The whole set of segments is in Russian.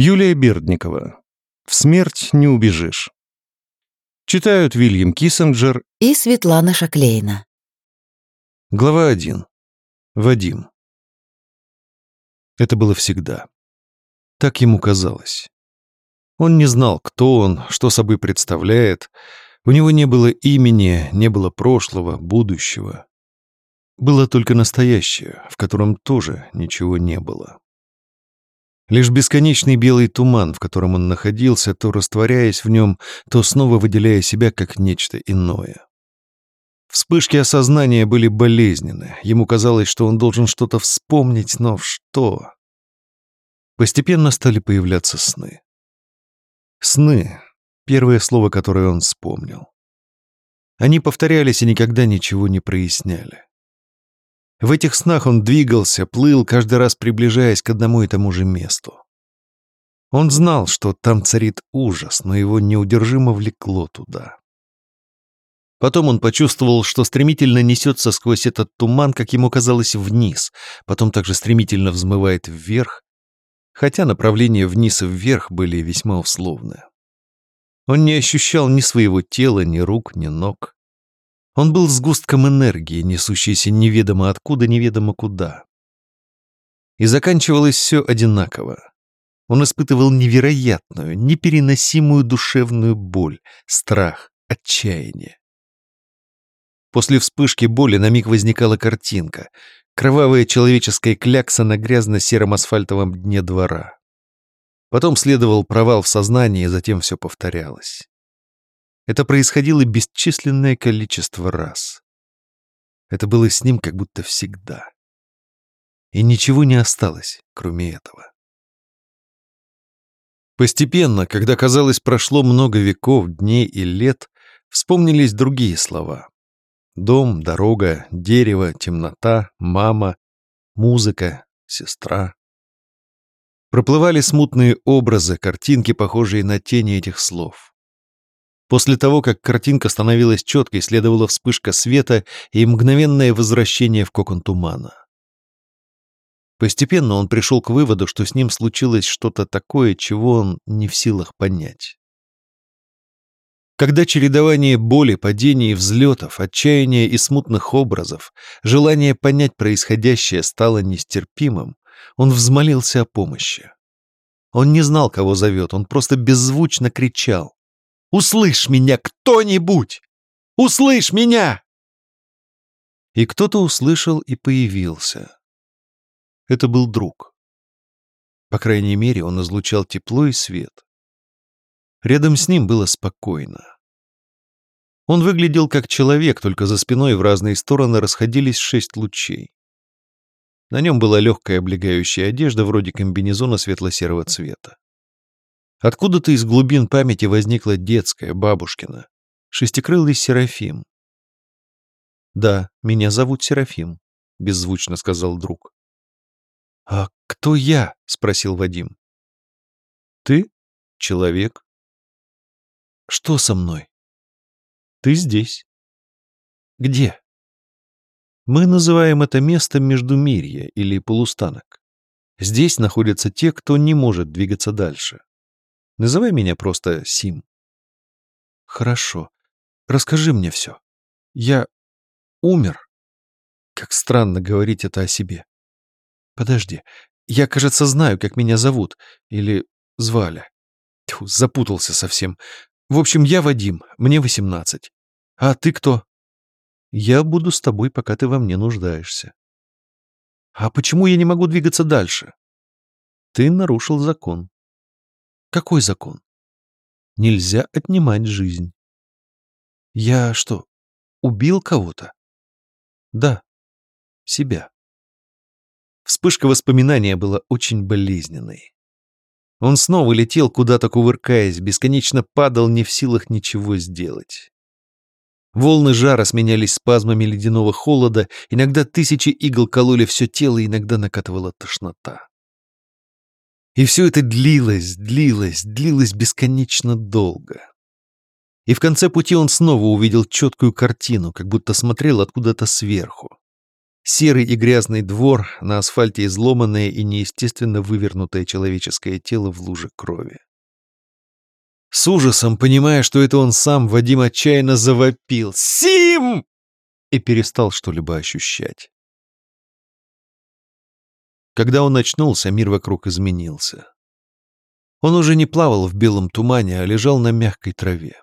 Юлия Бердникова. В смерть не убежишь. Читают Вильям Киссинджер и Светлана Шаклейна. Глава 1. Вадим. Это было всегда. Так ему казалось. Он не знал, кто он, что собой представляет. У него не было имени, не было прошлого, будущего. Было только настоящее, в котором тоже ничего не было. Лишь бесконечный белый туман, в котором он находился, то растворяясь в нем, то снова выделяя себя как нечто иное. Вспышки осознания были болезненны. Ему казалось, что он должен что-то вспомнить, но что? Постепенно стали появляться сны. Сны — первое слово, которое он вспомнил. Они повторялись и никогда ничего не проясняли. В этих снах он двигался, плыл, каждый раз приближаясь к одному и тому же месту. Он знал, что там царит ужас, но его неудержимо влекло туда. Потом он почувствовал, что стремительно несется сквозь этот туман, как ему казалось, вниз, потом также стремительно взмывает вверх, хотя направления вниз и вверх были весьма условны. Он не ощущал ни своего тела, ни рук, ни ног. Он был сгустком энергии, несущейся неведомо откуда, неведомо куда. И заканчивалось все одинаково. Он испытывал невероятную, непереносимую душевную боль, страх, отчаяние. После вспышки боли на миг возникала картинка. Кровавая человеческая клякса на грязно-сером асфальтовом дне двора. Потом следовал провал в сознании, и затем все повторялось. Это происходило бесчисленное количество раз. Это было с ним как будто всегда. И ничего не осталось, кроме этого. Постепенно, когда, казалось, прошло много веков, дней и лет, вспомнились другие слова. Дом, дорога, дерево, темнота, мама, музыка, сестра. Проплывали смутные образы, картинки, похожие на тени этих слов. После того, как картинка становилась четкой, следовала вспышка света и мгновенное возвращение в кокон тумана. Постепенно он пришел к выводу, что с ним случилось что-то такое, чего он не в силах понять. Когда чередование боли, падений взлетов, отчаяния и смутных образов, желание понять происходящее стало нестерпимым, он взмолился о помощи. Он не знал, кого зовет, он просто беззвучно кричал. Услышь меня кто-нибудь! Услышь меня!» И кто-то услышал и появился. Это был друг. По крайней мере, он излучал тепло и свет. Рядом с ним было спокойно. Он выглядел как человек, только за спиной в разные стороны расходились шесть лучей. На нем была легкая облегающая одежда вроде комбинезона светло-серого цвета. Откуда-то из глубин памяти возникла детская, бабушкина, шестикрылый Серафим. «Да, меня зовут Серафим», — беззвучно сказал друг. «А кто я?» — спросил Вадим. «Ты — человек». «Что со мной?» «Ты здесь». «Где?» «Мы называем это место Междумирье или полустанок. Здесь находятся те, кто не может двигаться дальше. Называй меня просто Сим. Хорошо. Расскажи мне все. Я умер. Как странно говорить это о себе. Подожди. Я, кажется, знаю, как меня зовут. Или звали. Тьфу, запутался совсем. В общем, я Вадим, мне восемнадцать. А ты кто? Я буду с тобой, пока ты во мне нуждаешься. А почему я не могу двигаться дальше? Ты нарушил закон. Какой закон? Нельзя отнимать жизнь. Я что, убил кого-то? Да, себя. Вспышка воспоминания была очень болезненной. Он снова летел куда-то кувыркаясь, бесконечно падал, не в силах ничего сделать. Волны жара сменялись спазмами ледяного холода, иногда тысячи игл кололи все тело, иногда накатывала тошнота. И все это длилось, длилось, длилось бесконечно долго. И в конце пути он снова увидел четкую картину, как будто смотрел откуда-то сверху. Серый и грязный двор, на асфальте изломанное и неестественно вывернутое человеческое тело в луже крови. С ужасом, понимая, что это он сам, Вадим отчаянно завопил «Сим!» и перестал что-либо ощущать. Когда он очнулся, мир вокруг изменился. Он уже не плавал в белом тумане, а лежал на мягкой траве.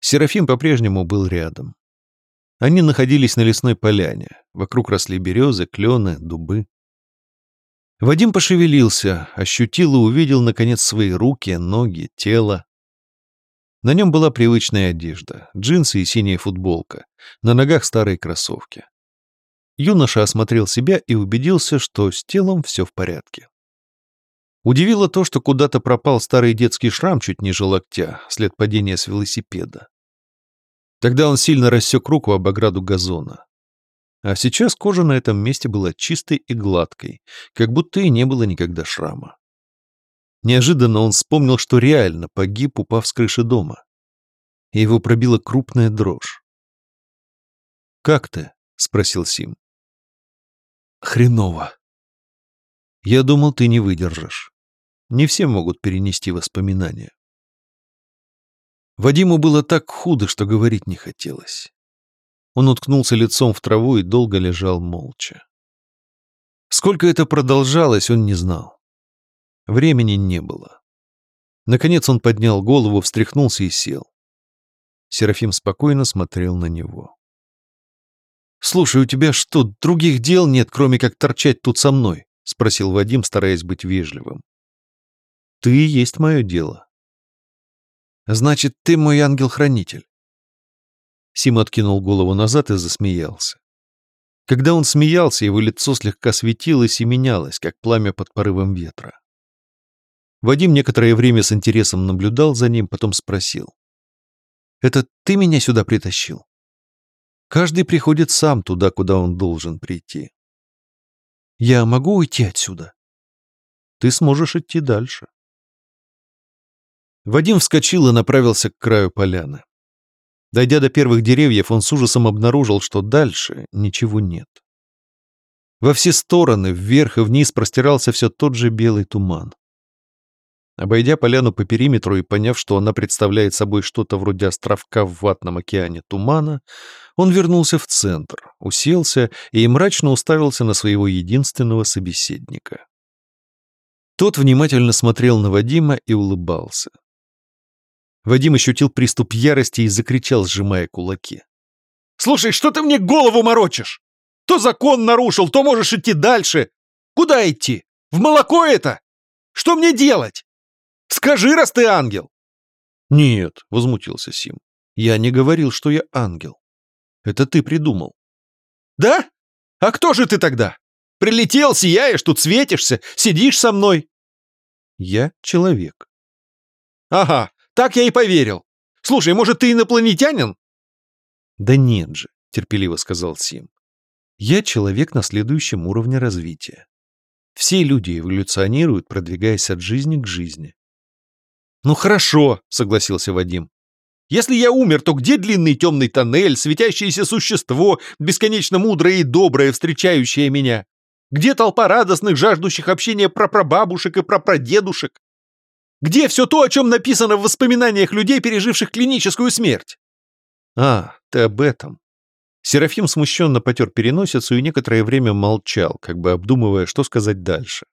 Серафим по-прежнему был рядом. Они находились на лесной поляне. Вокруг росли березы, клены, дубы. Вадим пошевелился, ощутил и увидел, наконец, свои руки, ноги, тело. На нем была привычная одежда, джинсы и синяя футболка, на ногах старые кроссовки. Юноша осмотрел себя и убедился, что с телом все в порядке. Удивило то, что куда-то пропал старый детский шрам чуть ниже локтя, след падения с велосипеда. Тогда он сильно рассек руку об ограду газона. А сейчас кожа на этом месте была чистой и гладкой, как будто и не было никогда шрама. Неожиданно он вспомнил, что реально погиб, упав с крыши дома. И его пробила крупная дрожь. «Как ты?» — спросил Сим. «Хреново. Я думал, ты не выдержишь. Не все могут перенести воспоминания. Вадиму было так худо, что говорить не хотелось. Он уткнулся лицом в траву и долго лежал молча. Сколько это продолжалось, он не знал. Времени не было. Наконец он поднял голову, встряхнулся и сел. Серафим спокойно смотрел на него. «Слушай, у тебя что, других дел нет, кроме как торчать тут со мной?» — спросил Вадим, стараясь быть вежливым. «Ты есть мое дело. Значит, ты мой ангел-хранитель. Сим откинул голову назад и засмеялся. Когда он смеялся, его лицо слегка светилось и менялось, как пламя под порывом ветра. Вадим некоторое время с интересом наблюдал за ним, потом спросил. «Это ты меня сюда притащил?» Каждый приходит сам туда, куда он должен прийти. «Я могу уйти отсюда?» «Ты сможешь идти дальше». Вадим вскочил и направился к краю поляны. Дойдя до первых деревьев, он с ужасом обнаружил, что дальше ничего нет. Во все стороны, вверх и вниз простирался все тот же белый туман. Обойдя поляну по периметру и поняв, что она представляет собой что-то вроде островка в ватном океане тумана, он вернулся в центр, уселся и мрачно уставился на своего единственного собеседника. Тот внимательно смотрел на Вадима и улыбался. Вадим ощутил приступ ярости и закричал, сжимая кулаки. «Слушай, что ты мне голову морочишь? То закон нарушил, то можешь идти дальше. Куда идти? В молоко это? Что мне делать? Скажи, раз ты ангел!» «Нет», — возмутился Сим, — «я не говорил, что я ангел. Это ты придумал». «Да? А кто же ты тогда? Прилетел, сияешь, тут светишься, сидишь со мной». «Я человек». «Ага, так я и поверил. Слушай, может, ты инопланетянин?» «Да нет же», — терпеливо сказал Сим. «Я человек на следующем уровне развития. Все люди эволюционируют, продвигаясь от жизни к жизни». «Ну хорошо», — согласился Вадим. «Если я умер, то где длинный темный тоннель, светящееся существо, бесконечно мудрое и доброе, встречающее меня? Где толпа радостных, жаждущих общения прапрабабушек и прапрадедушек? Где все то, о чем написано в воспоминаниях людей, переживших клиническую смерть? А, ты об этом. Серафим смущенно потер переносицу и некоторое время молчал, как бы обдумывая, что сказать дальше.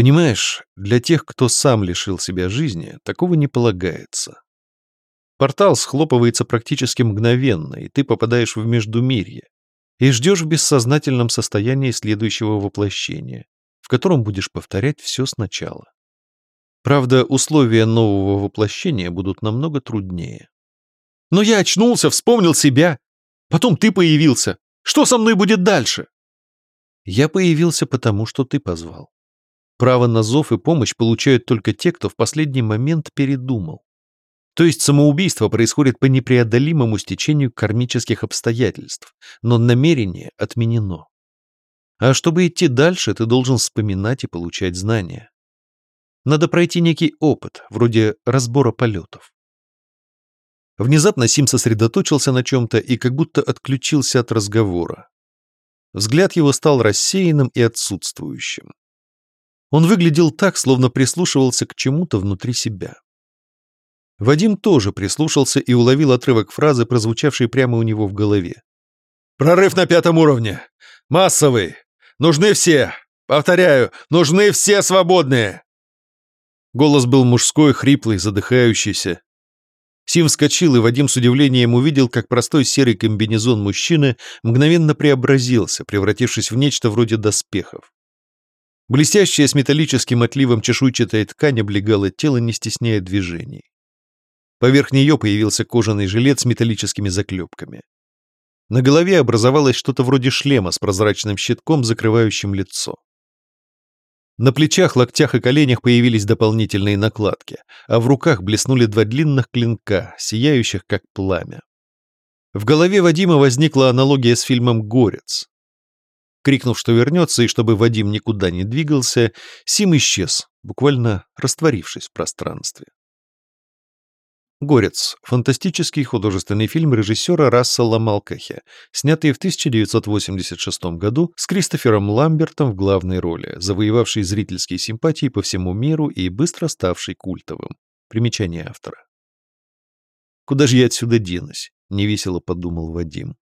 Понимаешь, для тех, кто сам лишил себя жизни, такого не полагается. Портал схлопывается практически мгновенно, и ты попадаешь в Междумирье, и ждешь в бессознательном состоянии следующего воплощения, в котором будешь повторять все сначала. Правда, условия нового воплощения будут намного труднее. Но я очнулся, вспомнил себя. Потом ты появился. Что со мной будет дальше? Я появился потому, что ты позвал. Право на зов и помощь получают только те, кто в последний момент передумал. То есть самоубийство происходит по непреодолимому стечению кармических обстоятельств, но намерение отменено. А чтобы идти дальше, ты должен вспоминать и получать знания. Надо пройти некий опыт, вроде разбора полетов. Внезапно Сим сосредоточился на чем-то и как будто отключился от разговора. Взгляд его стал рассеянным и отсутствующим. Он выглядел так, словно прислушивался к чему-то внутри себя. Вадим тоже прислушался и уловил отрывок фразы, прозвучавшей прямо у него в голове. «Прорыв на пятом уровне! Массовый! Нужны все! Повторяю, нужны все свободные!» Голос был мужской, хриплый, задыхающийся. Сим вскочил, и Вадим с удивлением увидел, как простой серый комбинезон мужчины мгновенно преобразился, превратившись в нечто вроде доспехов. Блестящая с металлическим отливом чешуйчатая ткань облегала тело, не стесняя движений. Поверх нее появился кожаный жилет с металлическими заклепками. На голове образовалось что-то вроде шлема с прозрачным щитком, закрывающим лицо. На плечах, локтях и коленях появились дополнительные накладки, а в руках блеснули два длинных клинка, сияющих как пламя. В голове Вадима возникла аналогия с фильмом «Горец». Крикнув, что вернется и чтобы Вадим никуда не двигался, Сим исчез, буквально растворившись в пространстве. «Горец» — фантастический художественный фильм режиссера Рассела Малкахе, снятый в 1986 году с Кристофером Ламбертом в главной роли, завоевавший зрительские симпатии по всему миру и быстро ставший культовым. Примечание автора. «Куда же я отсюда денусь?» — невесело подумал Вадим.